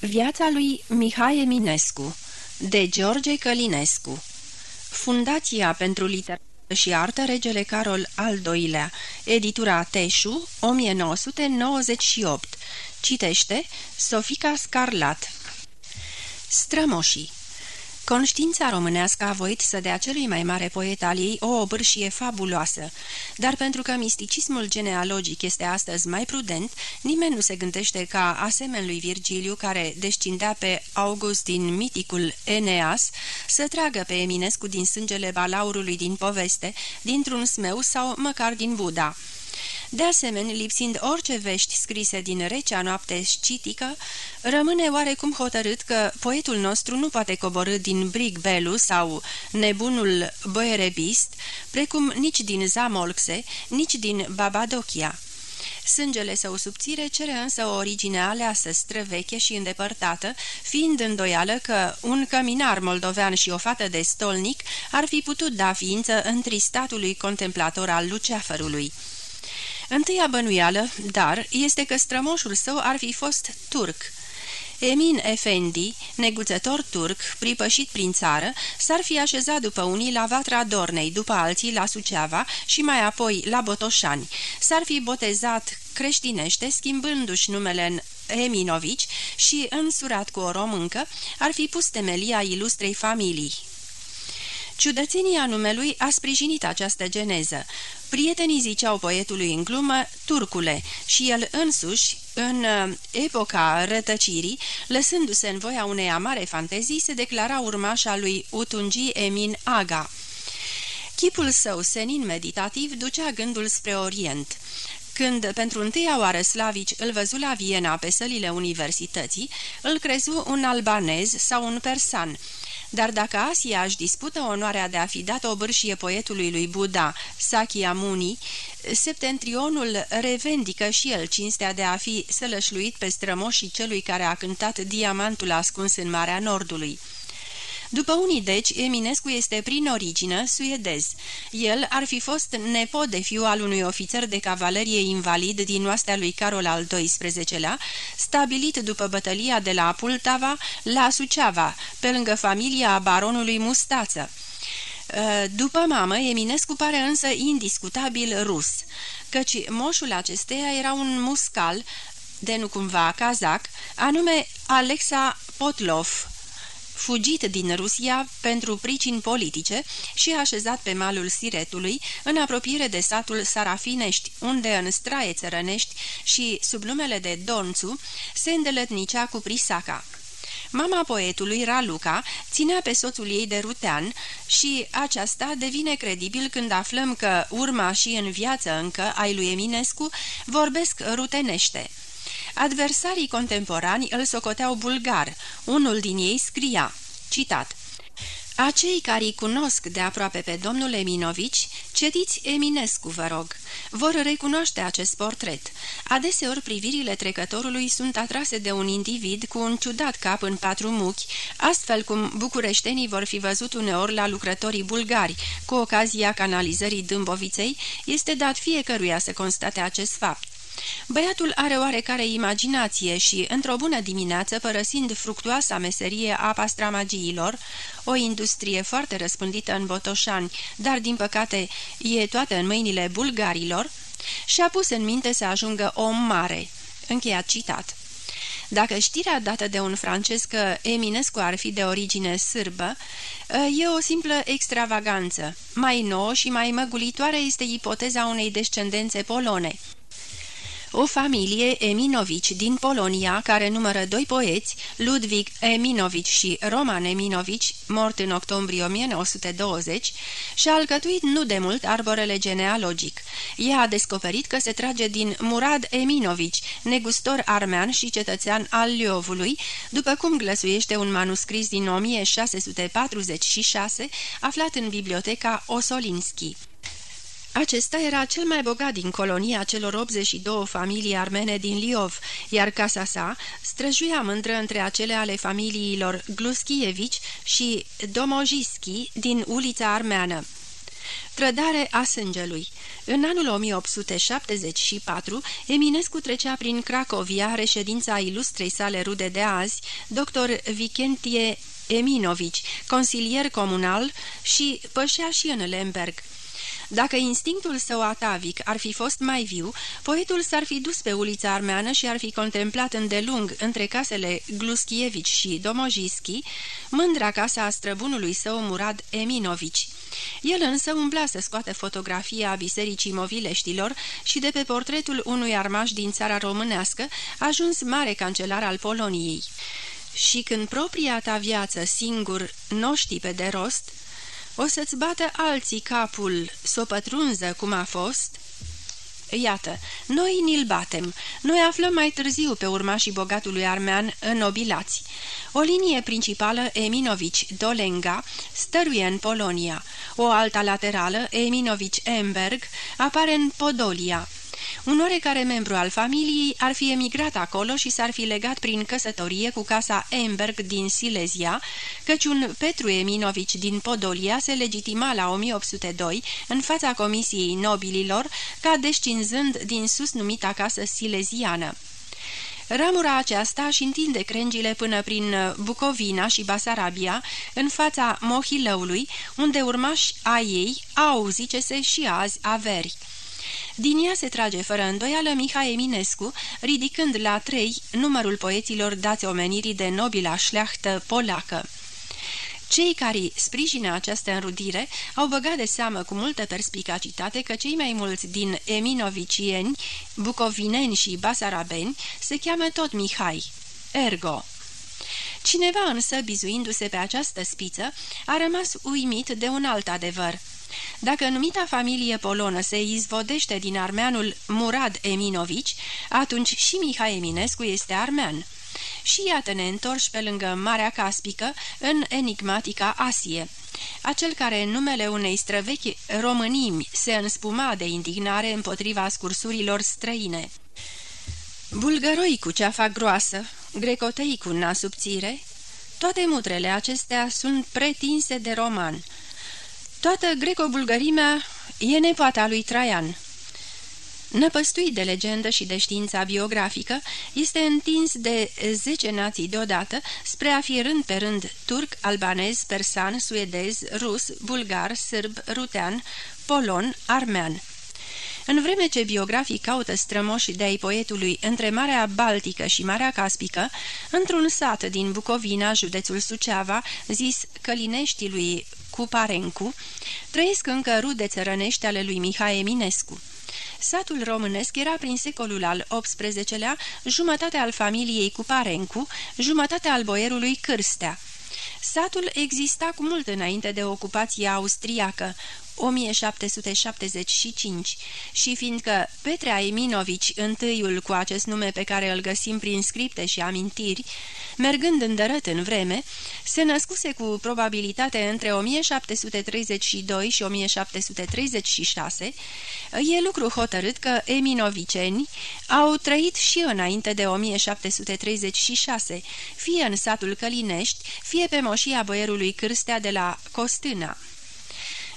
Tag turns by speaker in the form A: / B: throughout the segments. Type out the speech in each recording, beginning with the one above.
A: Viața lui Mihai Eminescu de George Călinescu. Fundația pentru Literatură și Artă Regele Carol al II-lea Editura Teșu 1998 Citește Sofica Scarlat. Strămoșii Conștiința românească a voit să dea celui mai mare poet al ei o obârșie fabuloasă, dar pentru că misticismul genealogic este astăzi mai prudent, nimeni nu se gândește ca, asemen lui Virgiliu, care descindea pe August din miticul Eneas, să tragă pe Eminescu din sângele balaurului din poveste, dintr-un smeu sau măcar din Buda. De asemenea, lipsind orice vești scrise din recea noapte scitică, rămâne oarecum hotărât că poetul nostru nu poate coborâ din Brig Belu sau nebunul Boerebist, precum nici din Zamolxe, nici din Babadochia. Sângele său subțire cere însă o origine aleasă, străveche și îndepărtată, fiind îndoială că un căminar moldovean și o fată de stolnic ar fi putut da ființă întristatului contemplator al luceafărului. Întâia bănuială, dar, este că strămoșul său ar fi fost turc. Emin Efendi, neguțător turc, pripășit prin țară, s-ar fi așezat după unii la Vatra Dornei, după alții la Suceava și mai apoi la Botoșani. S-ar fi botezat creștinește, schimbându-și numele în Eminovici și, însurat cu o româncă, ar fi pus temelia ilustrei familii. Ciudățenia numelui a sprijinit această geneză. Prietenii ziceau poetului în glumă Turcule și el însuși, în uh, epoca rătăcirii, lăsându-se în voia unei amare fantezii, se declara urmașa lui Utungi Emin Aga. Chipul său senin meditativ ducea gândul spre Orient. Când pentru întâia oară Slavici îl văzu la Viena pe sălile universității, îl crezu un albanez sau un persan, dar dacă Asia își dispută onoarea de a fi dat o bârșie poetului lui Buddha, Sakyamuni, septentrionul revendică și el cinstea de a fi sălășluit pe strămoșii celui care a cântat diamantul ascuns în Marea Nordului. După unii deci, Eminescu este prin origină suedez. El ar fi fost nepot de fiu al unui ofițer de cavalerie invalid din oastea lui Carol al XII-lea, stabilit după bătălia de la Pultava la Suceava, pe lângă familia baronului Mustață. Ă, după mamă, Eminescu pare însă indiscutabil rus, căci moșul acesteia era un muscal, de nu cumva cazac, anume Alexa Potlov, fugit din Rusia pentru pricini politice și așezat pe malul Siretului, în apropiere de satul Sarafinești, unde în straie țărănești și sub numele de Donțu se îndeletnicea cu Prisaca. Mama poetului, Raluca, ținea pe soțul ei de rutean și aceasta devine credibil când aflăm că urma și în viață încă ai lui Eminescu vorbesc rutenește. Adversarii contemporani îl socoteau bulgar. Unul din ei scria, citat, acei care îi cunosc de aproape pe domnul Eminovici, cetiți Eminescu, vă rog. Vor recunoaște acest portret. Adeseori privirile trecătorului sunt atrase de un individ cu un ciudat cap în patru muchi, astfel cum bucureștenii vor fi văzut uneori la lucrătorii bulgari. Cu ocazia canalizării Dâmboviței, este dat fiecăruia să constate acest fapt. Băiatul are oarecare imaginație și, într-o bună dimineață, părăsind fructuoasa meserie a pastramagiilor, o industrie foarte răspândită în Botoșani, dar, din păcate, e toată în mâinile bulgarilor, și-a pus în minte să ajungă om mare. Încheiat citat. Dacă știrea dată de un francez că Eminescu ar fi de origine sârbă, e o simplă extravaganță. Mai nouă și mai măgulitoare este ipoteza unei descendențe polone – o familie Eminovici din Polonia, care numără doi poeți, Ludwig Eminovici și Roman Eminovici, mort în octombrie 1920, și-a alcătuit nu de mult arborele genealogic. Ea a descoperit că se trage din Murad Eminovici, negustor armean și cetățean al Liovului, după cum glăsuiește un manuscris din 1646, aflat în biblioteca Osolinski. Acesta era cel mai bogat din colonia celor 82 familii armene din Liov, iar casa sa străjuia mândră între acele ale familiilor Gluschievici și Domojischi din ulița armeană. Trădare a sângelui În anul 1874, Eminescu trecea prin Cracovia, reședința ilustrei sale rude de azi, dr. Vicentie Eminovici, consilier comunal și pășea și în Lemberg. Dacă instinctul său atavic ar fi fost mai viu, poetul s-ar fi dus pe ulița armeană și ar fi contemplat îndelung între casele Gluschievici și Domojischi, mândra casa a străbunului său Murad Eminovici. El însă umbla să scoate fotografia Bisericii Movileștilor și de pe portretul unui armaș din țara românească ajuns mare cancelar al Poloniei. Și când propria ta viață singur noști pe de rost, o să-ți bată alții capul, s-o pătrunză cum a fost?" Iată, noi ni-l batem. Noi aflăm mai târziu pe urmașii bogatului armean nobilați. O linie principală, Eminovici-Dolenga, stăruie în Polonia. O alta laterală, Eminovici-Emberg, apare în Podolia. Un oarecare membru al familiei ar fi emigrat acolo și s-ar fi legat prin căsătorie cu casa Emberg din Silezia, căci un Petru Eminovici din Podolia se legitima la 1802 în fața Comisiei Nobililor ca descinzând din sus numita casă sileziană. Ramura aceasta își întinde crengile până prin Bucovina și Basarabia, în fața Mohilăului, unde urmași a ei au, zice-se, și azi averi. Din ea se trage fără îndoială Mihai Eminescu, ridicând la trei numărul poeților dați omenirii de nobila șleachtă polacă. Cei care sprijină această înrudire au băgat de seamă cu multă perspicacitate că cei mai mulți din eminovicieni, bucovineni și basarabeni se cheamă tot Mihai. Ergo. Cineva însă, bizuindu-se pe această spiță, a rămas uimit de un alt adevăr – dacă numita familie polonă se izvodește din armeanul Murad Eminovici, atunci și Mihai Eminescu este armean. Și iată ne întorși pe lângă Marea Caspică, în enigmatica Asie. Acel care în numele unei străvechi românimi se înspuma de indignare împotriva scursurilor străine. Bulgăroi cu ceafa groasă, grecotei cu nas subțire, toate mutrele acestea sunt pretinse de roman – Toată greco-bulgărimea e nepoata lui Traian. Năpăstuit de legendă și de știința biografică, este întins de zece nații deodată, spre a fi rând pe rând turc, albanez, persan, suedez, rus, bulgar, sârb, rutean, polon, armean. În vreme ce biografii caută strămoși de-ai poetului între Marea Baltică și Marea Caspică, într-un sat din Bucovina, județul Suceava, zis Călineștii lui Cuparencu, trăiesc încă rude țărănești ale lui Mihai Eminescu. Satul românesc era prin secolul al XVIII-lea jumătate al familiei Cuparencu, jumătate al boierului Cârstea. Satul exista cu mult înainte de ocupația austriacă, 1775 și fiindcă Petrea Eminovici, întâiul cu acest nume pe care îl găsim prin scripte și amintiri, mergând îndărăt în vreme, se născuse cu probabilitate între 1732 și 1736, e lucru hotărât că eminoviceni au trăit și înainte de 1736, fie în satul Călinești, fie pe moșia boierului Cârstea de la Costâna.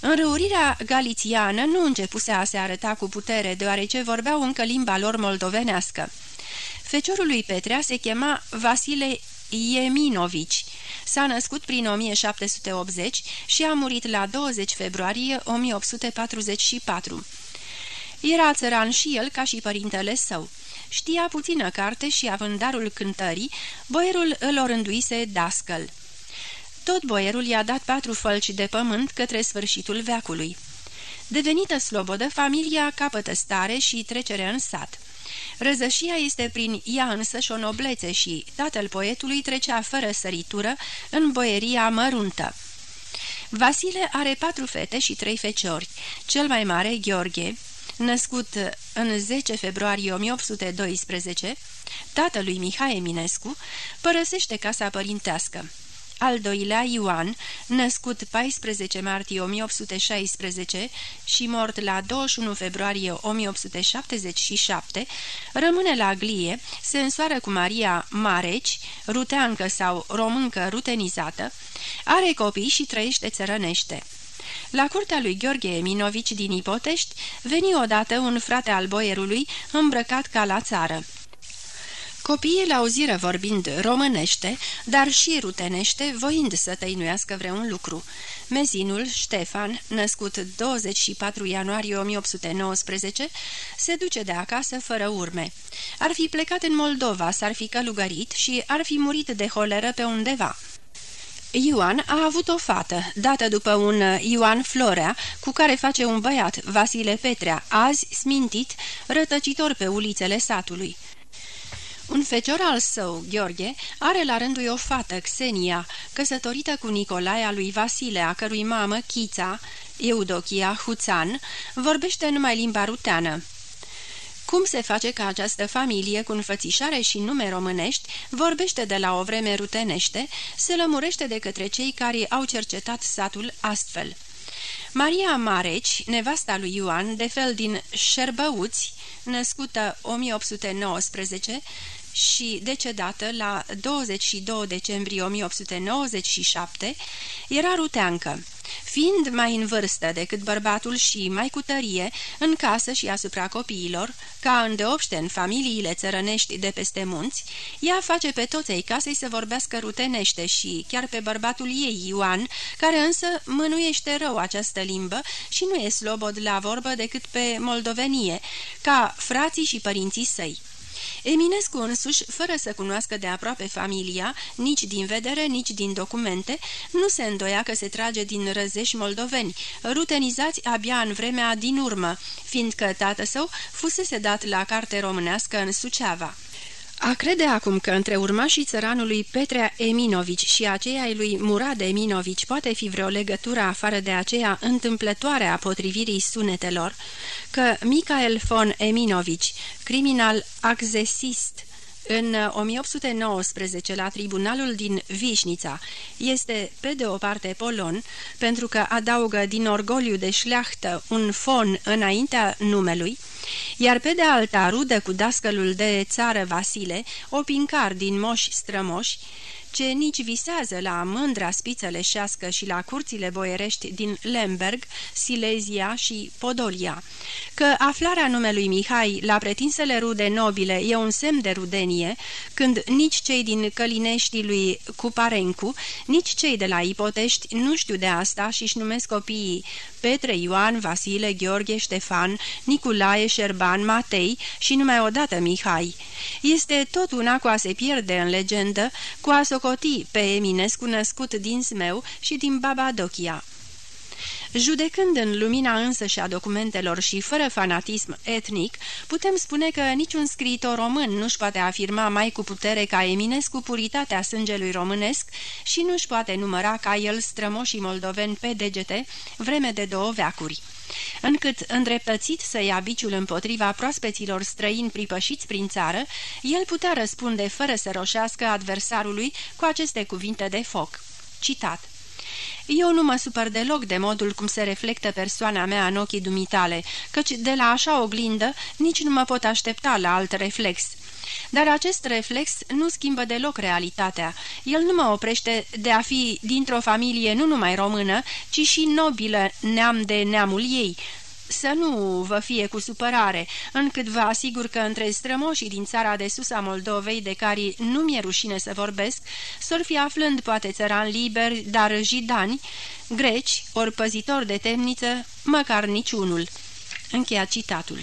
A: Înrăurirea galițiană nu începuse a se arăta cu putere, deoarece vorbeau încă limba lor moldovenească. Feciorul lui Petrea se chema Vasile Ieminovici. S-a născut prin 1780 și a murit la 20 februarie 1844. Era țăran și el ca și părintele său. Știa puțină carte și, având darul cântării, boierul îl orânduise dascăl. Tot boierul i-a dat patru fălci de pământ către sfârșitul veacului. Devenită slobodă, familia capătă stare și trecere în sat. Răzășia este prin ea însăși o noblețe și tatăl poetului trecea fără săritură în boieria măruntă. Vasile are patru fete și trei feciori. Cel mai mare, Gheorghe, născut în 10 februarie 1812, tatălui Mihai Eminescu, părăsește casa părintească. Al doilea, Ioan, născut 14 martie 1816 și mort la 21 februarie 1877, rămâne la Glie, se însoară cu Maria Mareci, ruteancă sau româncă rutenizată, are copii și trăiește țărănește. La curtea lui Gheorghe Eminovici din Ipotești veni odată un frate al boierului îmbrăcat ca la țară. Copiii l-auziră vorbind românește, dar și rutenește, voind să tăinuiască vreun lucru. Mezinul, Ștefan, născut 24 ianuarie 1819, se duce de acasă fără urme. Ar fi plecat în Moldova, s-ar fi călugărit și ar fi murit de holeră pe undeva. Ioan a avut o fată, dată după un Ioan Florea, cu care face un băiat, Vasile Petrea, azi smintit, rătăcitor pe ulițele satului. Un fecior al său, Gheorghe, are la rândul o fată, Xenia, căsătorită cu Nicolae lui Vasile, a cărui mamă, Chița, Eudochia Huțan, vorbește numai limba ruteană. Cum se face că această familie, cu înfățișare și nume românești, vorbește de la o vreme rutenește, se lămurește de către cei care au cercetat satul astfel. Maria Mareci, nevasta lui Ioan, de fel din Șerbăuți, născută 1819, și decedată la 22 decembrie 1897, era ruteancă. Fiind mai în vârstă decât bărbatul și mai cu tărie, în casă și asupra copiilor, ca îndeopște în familiile țărănești de peste munți, ea face pe toți ei casei să vorbească rutenește și chiar pe bărbatul ei, Ioan, care însă mânuiește rău această limbă și nu e slobod la vorbă decât pe moldovenie, ca frații și părinții săi. Eminescu însuși, fără să cunoască de aproape familia, nici din vedere, nici din documente, nu se îndoia că se trage din răzeși moldoveni, rutenizați abia în vremea din urmă, fiindcă tată său fusese dat la carte românească în Suceava. A crede acum că între urmașii țăranului Petrea Eminovici și aceia ai lui Murad Eminovici poate fi vreo legătură afară de aceea întâmplătoare a potrivirii sunetelor, că Michael von Eminovici, criminal accesist, în 1819, la tribunalul din Vișnița, este pe de o parte polon, pentru că adaugă din orgoliu de șleachtă un fon înaintea numelui, iar pe de alta rudă cu dascălul de țară Vasile, o pincar din moși strămoși, ce nici visează la mândra spițăleșească și la curțile boierești din Lemberg, Silezia și Podolia, că aflarea numelui Mihai la pretinsele rude nobile e un semn de rudenie, când nici cei din Călinești lui Cuparencu, nici cei de la Ipotești nu știu de asta și își numesc copiii Petre, Ioan, Vasile, Gheorghe, Ștefan, Niculae, Șerban, Matei și numai odată Mihai. Este tot una cu a se pierde în legendă, cu a socoti pe Eminescu născut din Smeu și din Babadochia. Judecând în lumina însă și a documentelor și fără fanatism etnic, putem spune că niciun scriitor român nu-și poate afirma mai cu putere ca Eminescu puritatea sângelui românesc și nu-și poate număra ca el strămoșii moldoveni pe degete vreme de două veacuri încât, îndreptățit să ia biciul împotriva proaspeților străini pripășiți prin țară, el putea răspunde fără să roșească adversarului cu aceste cuvinte de foc. Citat eu nu mă supăr deloc de modul cum se reflectă persoana mea în ochii dumitale, căci de la așa oglindă nici nu mă pot aștepta la alt reflex. Dar acest reflex nu schimbă deloc realitatea. El nu mă oprește de a fi dintr-o familie nu numai română, ci și nobilă neam de neamul ei, să nu vă fie cu supărare, încât vă asigur că între strămoșii din țara de sus a Moldovei, de care nu mi-e rușine să vorbesc, s-or fi aflând poate țăran liberi, dar jidani, greci, ori păzitori de temniță, măcar niciunul. Încheia citatul.